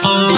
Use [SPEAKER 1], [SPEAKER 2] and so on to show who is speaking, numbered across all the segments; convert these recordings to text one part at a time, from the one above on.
[SPEAKER 1] Oh. you.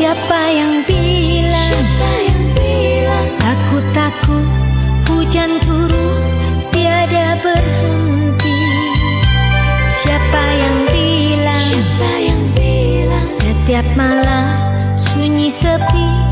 [SPEAKER 1] siapa yang bisa Setiap malam sunyi sepi